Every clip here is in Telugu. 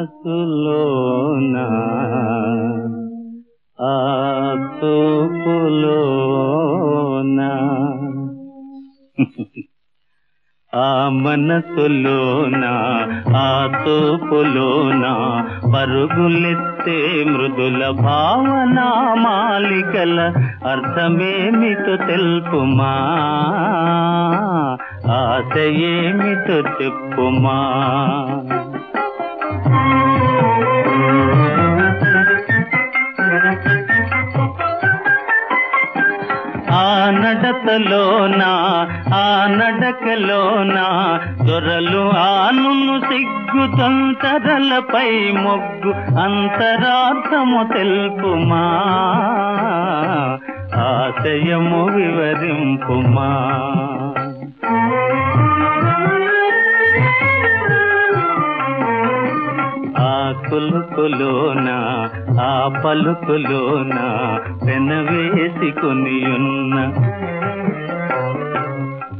మనసులోన ఆ తూపులోన ఆ మనసులోన ఆ తూపులోన పరుగులెత్తే మృదుల భావన మాలికల అర్థమేమిటో తెలుపుమా? ఆశ ఏమిటో చెప్పుమా? నడతలోన? ఆ నడకలోన? దొరలు ఆనును సిగ్గు తొంతరలపై మొగ్గు అంతరార్థము తెలుపుమా? ఆశయము వివరింపుమా? ఆ ఆ పలుకులోన వెనవేసుకుని ఉన్న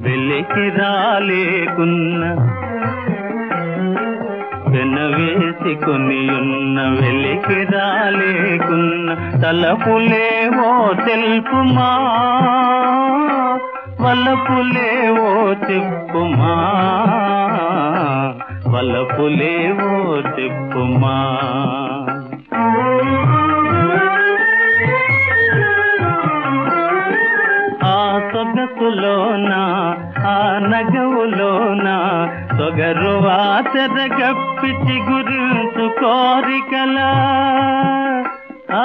వెలికి రాలేకున్న వెనవేసుకుని ఉన్న వెలికి రాలేకున్న తలపులేవో తెలుపుమా వలపులేవో చెప్పుమా మలపులేవో చెప్పుమా. ఆ సొగసులోన ఆ నగవులోన సొగరు వాసర చిగురించు కోరికల కోరికలా. ఆ,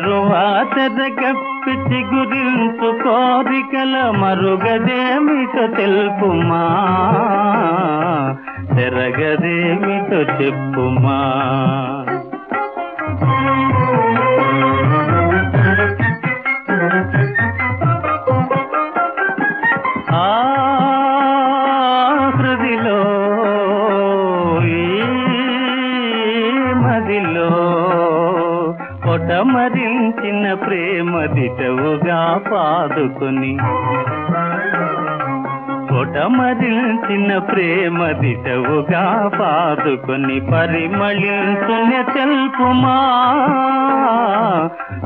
తరువాత ఆచరగప్పి గురింపు కోరికల మరుగదేమిటో తెలుపుమా? తెరగదేమిటో చెప్పుమా? పొటమరించిన ప్రేమ దిటవుగా పాదుకొని. పొటమరించిన ప్రేమ దిటవుగా పాదుకొని పరిమళించున తెలుపుమా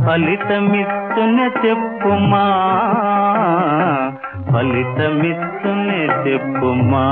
ఫలితమిస్తున్న చెప్పుమా ఫలితమిస్తున్న చెప్పుమా.